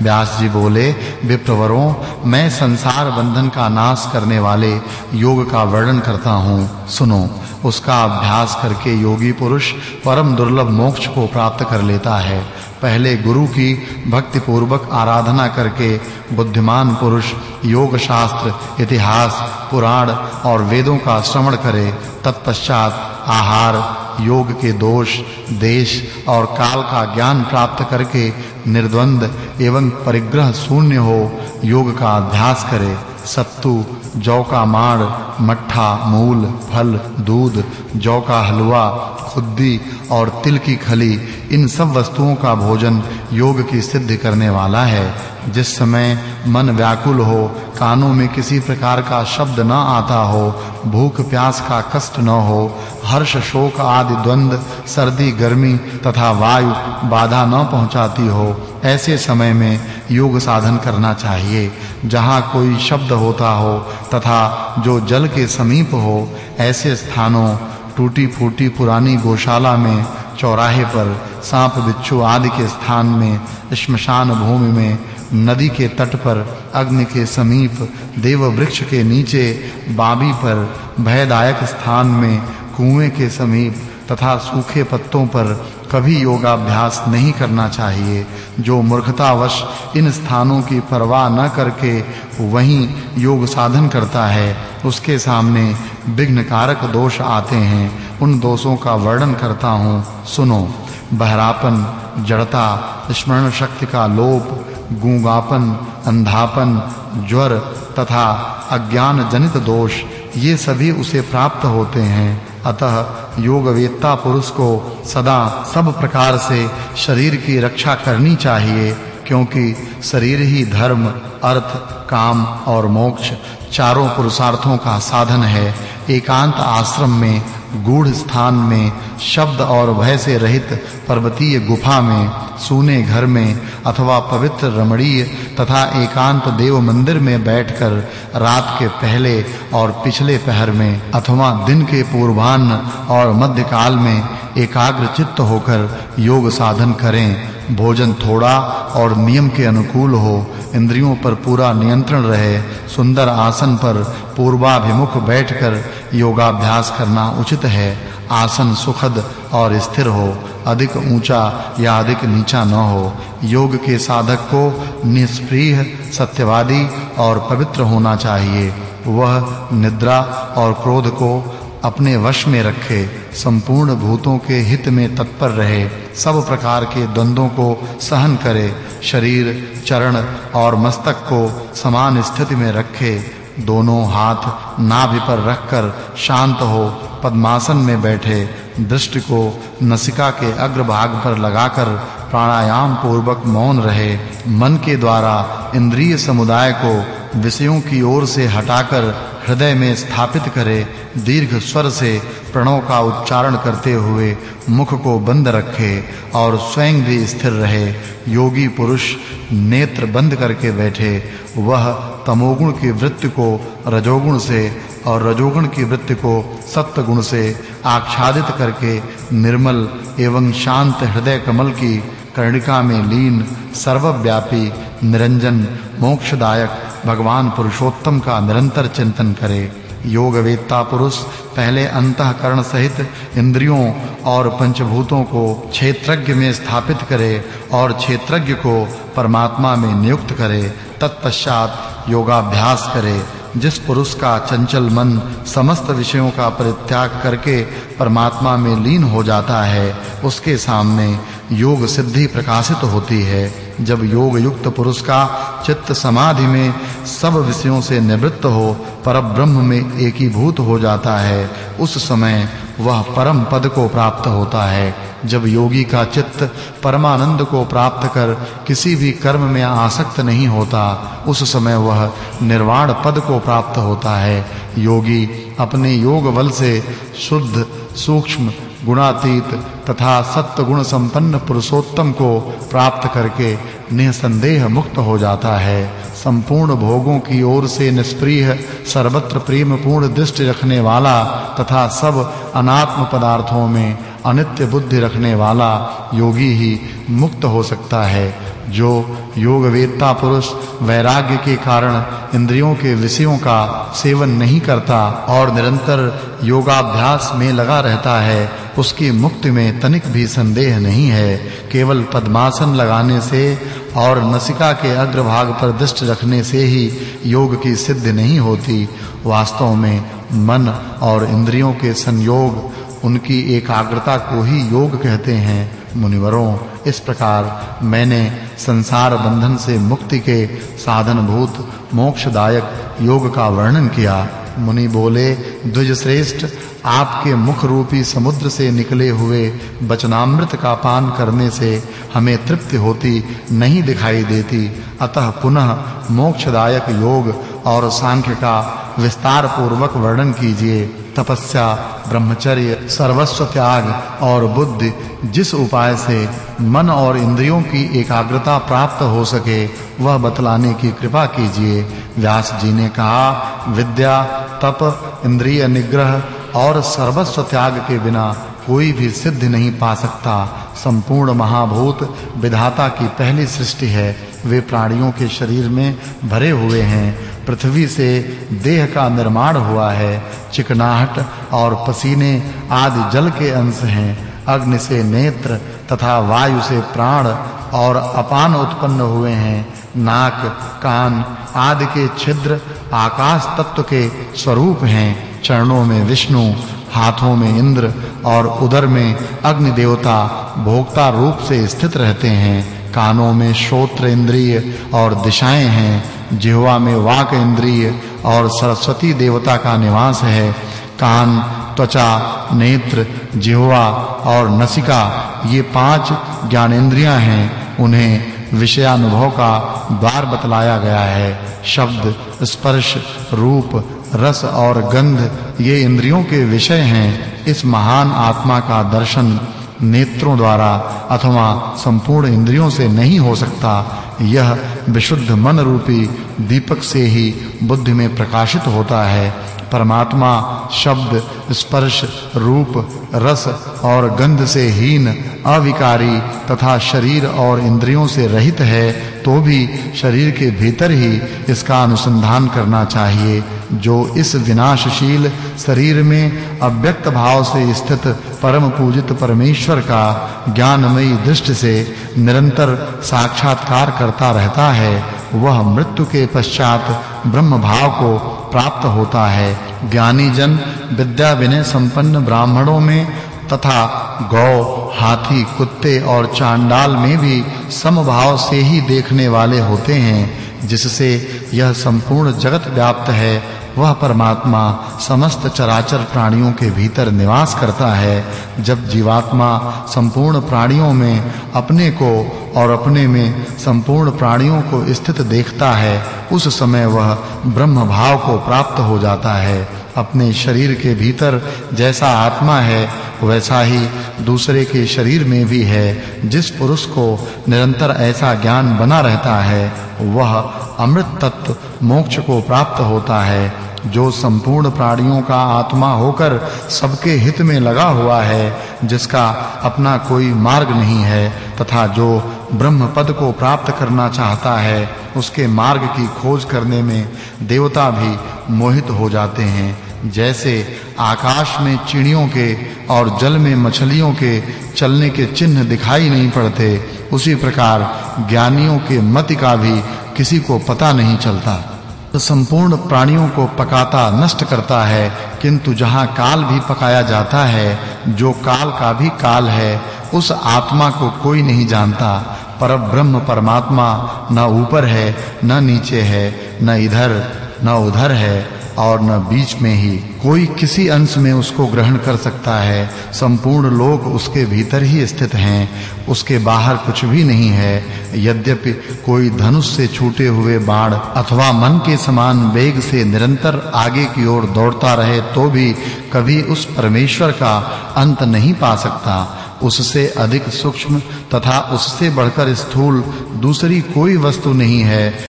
व्यास जी बोले, विप्रवरों, मैं संसार बंधन का नाश करने वाले योग का वर्णन करता हूँ। सुनो, उसका अभ्यास करके योगी पुरुष परम दुर्लभ मोक्ष को प्राप्त कर लेता है। पहले गुरु की भक्ति पूर्वक आराधना करके बुद्धिमान पुरुष योग शास्त्र इतिहास, पुराण और वेदों का श्रवण करे, तत्पश्चात आहार योग के दोष, देश और काल का ज्ञान प्राप्त करके निर्द्वंद एवं परिग्रह शून्य हो, योग का अभ्यास करे। सत्तू, जौ का माड़, मट्ठा, मूल, फल, दूध, जौ का हलवा, खुद्दी और तिल की खली, इन सब वस्तुओं का भोजन योग की सिद्धि करने वाला है। जिस समय मन व्याकुल हो, कानों में किसी प्रकार का शब्द न आता हो, भूख प्यास का कष्ट न हो, हर्ष शोक आदि द्वंद, सर्दी, गर्मी तथा वायु बाधा न पहुंचाती हो, ऐसे समय में योग साधन करना चाहिए। जहाँ कोई शब्द होता हो तथा जो जल के समीप हो, ऐसे स्थानों टूटी फूटी पुरानी गौशाला में, चौराहे पर, सांप बिच्छू आदि के स्थान में श्मशान भूमि में नदी के तट पर, अग्नि के समीप देव वृक्ष के नीचे, बाबी पर, भयदायक स्थान में, कुएँ के समीप तथा सूखे पत्तों पर कभी योगाभ्यास नहीं करना चाहिए। जो मूर्खतावश इन स्थानों की परवाह न करके वहीं योग साधन करता है, उसके सामने विघ्न कारक दोष आते हैं। उन दोषों का वर्णन करता हूँ। सुनो, बहरापन, जड़ता स्मरण शक्ति का लोप गूंगापन, अंधापन, ज्वर तथा अज्ञान जनित दोष, ये सभी उसे प्राप्त होते हैं। अतः योग वेत्ता पुरुष को सदा सब प्रकार से शरीर की रक्षा करनी चाहिए, क्योंकि शरीर ही धर्म, अर्थ, काम और मोक्ष चारों पुरुषार्थों का साधन है। एकांत आश्रम में, गूढ़ स्थान में शब्द और भय से रहित पर्वतीय गुफा में, सूने घर में अथवा पवित्र रमणीय तथा एकांत देव मंदिर में बैठकर रात के पहले और पिछले पहर में अथवा दिन के पूर्वान्न और मध्यकाल में एकाग्र चित्त होकर योग साधन करें। भोजन थोड़ा और नियम के अनुकूल हो। इंद्रियों पर पूरा नियंत्रण रहे। सुंदर आसन पर पूर्वाभिमुख बैठकर योगाभ्यास करना उचित है। आसन सुखद और स्थिर हो। अधिक ऊँचा या अधिक नीचा न हो। योग के साधक को निष्प्रिय, सत्यवादी और पवित्र होना चाहिए। वह निद्रा और क्रोध को अपने वश में रखे, संपूर्ण भूतों के हित में तत्पर रहे, सब प्रकार के द्वंद्वों को सहन करे, शरीर, चरण और मस्तक को समान स्थिति में रखे, दोनों हाथ नाभि पर रखकर शांत हो, पद्मासन में बैठे, दृष्टि को नसिका के अग्रभाग पर लगाकर प्राणायाम पूर्वक मौन रहे, मन के द्वारा इंद्रिय समुदाय को विषयों की ओर से हटाकर हृदय में स्थापित करे, दीर्घ स्वर से प्रणव का उच्चारण करते हुए मुख को बंद रखे और स्वयं भी स्थिर रहे, योगी पुरुष नेत्र बंद करके बैठे। वह तमोगुण की वृत्ति को रजोगुण से और रजोगुण की वृत्ति को सत्व गुण से आच्छादित करके निर्मल एवं शांत हृदय कमल की कर्णिका में लीन सर्वव्यापी, निरंजन, मोक्षदायक भगवान पुरुषोत्तम का निरंतर चिंतन करे। योग वेत्ता पुरुष पहले अंतःकरण सहित इंद्रियों और पंचभूतों को क्षेत्रज्ञ में स्थापित करे और क्षेत्रज्ञ को परमात्मा में नियुक्त करे। तत्पश्चात योगाभ्यास करे। जिस पुरुष का चंचल मन समस्त विषयों का परित्याग करके परमात्मा में लीन हो जाता है, उसके सामने योग सिद्धि प्रकाशित होती है। जब योग युक्त पुरुष का चित्त समाधि में सब विषयों से निवृत्त हो पर ब्रह्म में एकीभूत हो जाता है, उस समय वह परम पद को प्राप्त होता है। जब योगी का चित्त परमानंद को प्राप्त कर किसी भी कर्म में आसक्त नहीं होता, उस समय वह निर्वाण पद को प्राप्त होता है। योगी अपने योग बल से शुद्ध सूक्ष्म गुणातीत तथा सत्व गुण संपन्न पुरुषोत्तम को प्राप्त करके निसंदेह मुक्त हो जाता है। संपूर्ण भोगों की ओर से निष्प्रिय, सर्वत्र प्रेम पूर्ण दृष्टि रखने वाला तथा सब अनात्म पदार्थों में अनित्य बुद्धि रखने वाला योगी ही मुक्त हो सकता है। जो योग पुरुष वैराग्य के कारण इंद्रियों के विषयों का सेवन नहीं करता और निरंतर योगाभ्यास में लगा रहता है, उसकी मुक्ति में तनिक भी संदेह नहीं है। केवल पद्मासन लगाने से और नसिका के अग्रभाग पर दृष्टि रखने से ही योग की सिद्धि नहीं होती। वास्तव में मन और इंद्रियों के संयोग, उनकी एकाग्रता को ही योग कहते हैं। मुनिवरों, इस प्रकार मैंने संसार बंधन से मुक्ति के साधन भूत मोक्षदायक योग का वर्णन किया। मुनि बोले द्विज श्रेष्ठ आपके मुख रूपी समुद्र से निकले हुए वचनामृत का पान करने से हमें तृप्ति होती नहीं दिखाई देती। अतः पुनः मोक्षदायक योग और सांख्य का विस्तार पूर्वक वर्णन कीजिए। तपस्या, ब्रह्मचर्य, सर्वस्व त्याग और बुद्धि जिस उपाय से मन और इंद्रियों की एकाग्रता प्राप्त हो सके, वह बतलाने की कृपा कीजिए। व्यास जी ने कहा, विद्या, तप, इंद्रिय निग्रह और सर्वस्व त्याग के बिना कोई भी सिद्धि नहीं पा सकता। संपूर्ण महाभूत विधाता की पहली सृष्टि है। वे प्राणियों के शरीर में भरे हुए हैं। पृथ्वी से देह का निर्माण हुआ है, चिकनाहट और पसीने आदि जल के अंश हैं, अग्नि से नेत्र तथा वायु से प्राण और अपान उत्पन्न हुए हैं, नाक, कान आदि के छिद्र आकाश तत्व के स्वरूप हैं, चरणों में विष्णु, हाथों में इंद्र और उदर में अग्नि देवता भोक्ता रूप से स्थित रहते हैं, कानों में श्रोत्र इंद्रिय और दिशाएँ हैं जिह्वा में वाक इंद्रिय और सरस्वती देवता का निवास है। कान, त्वचा, नेत्र, जिह्वा और नसिका, ये पाँच ज्ञानेंद्रियाँ हैं। उन्हें विषयानुभव का द्वार बतलाया गया है। शब्द, स्पर्श, रूप, रस और गंध, ये इंद्रियों के विषय हैं। इस महान आत्मा का दर्शन नेत्रों द्वारा अथवा संपूर्ण इंद्रियों से नहीं हो सकता। यह विशुद्ध मन रूपी दीपक से ही बुद्धि में प्रकाशित होता है। परमात्मा शब्द, स्पर्श, रूप, रस और गंध से हीन, अविकारी तथा शरीर और इंद्रियों से रहित है तो भी शरीर के भीतर ही इसका अनुसंधान करना चाहिए। जो इस विनाशशील शरीर में अव्यक्त भाव से स्थित परम पूजित परमेश्वर का ज्ञानमयी दृष्टि से निरंतर साक्षात्कार करता रहता है, वह मृत्यु के पश्चात ब्रह्म भाव को प्राप्त होता है। ज्ञानी जन विद्या विनय संपन्न ब्राह्मणों में तथा गौ, हाथी, कुत्ते और चांडाल में भी समभाव से ही देखने वाले होते हैं, जिससे यह संपूर्ण जगत व्याप्त है। वह परमात्मा समस्त चराचर प्राणियों के भीतर निवास करता है, जब जीवात्मा संपूर्ण प्राणियों में अपने को और अपने में संपूर्ण प्राणियों को स्थित देखता है, उस समय वह ब्रह्म भाव को प्राप्त हो जाता है। अपने शरीर के भीतर जैसा आत्मा है, वैसा ही दूसरे के शरीर में भी है। जिस पुरुष को निरंतर ऐसा ज्ञान बना रहता है, वह अमृत तत्व मोक्ष को प्राप्त होता है। जो संपूर्ण प्राणियों का आत्मा होकर सबके हित में लगा हुआ है, जिसका अपना कोई मार्ग नहीं है, तथा जो ब्रह्म पद को प्राप्त करना चाहता है, उसके मार्ग की खोज करने में देवता भी मोहित हो जाते हैं। जैसे आकाश में चिड़ियों के और जल में मछलियों के चलने के चिन्ह दिखाई नहीं पड़ते, उसी प्रकार ज्ञानियों के मति का भी किसी को पता नहीं चलता। संपूर्ण प्राणियों को पकाता, नष्ट करता है, किंतु जहाँ काल भी पकाया जाता है, जो काल का भी काल है, उस आत्मा को कोई नहीं जानता। पर ब्रह्म परमात्मा न ऊपर है, न नीचे है, न इधर, न उधर है, और न बीच में ही। कोई किसी अंश में उसको ग्रहण कर सकता है। संपूर्ण लोक उसके भीतर ही स्थित हैं, उसके बाहर कुछ भी नहीं है। यद्यपि कोई धनुष से छूटे हुए बाण अथवा मन के समान वेग से निरंतर आगे की ओर दौड़ता रहे तो भी कभी उस परमेश्वर का अंत नहीं पा सकता। उससे अधिक सूक्ष्म तथा उससे बढ़कर स्थूल दूसरी कोई वस्तु नहीं है।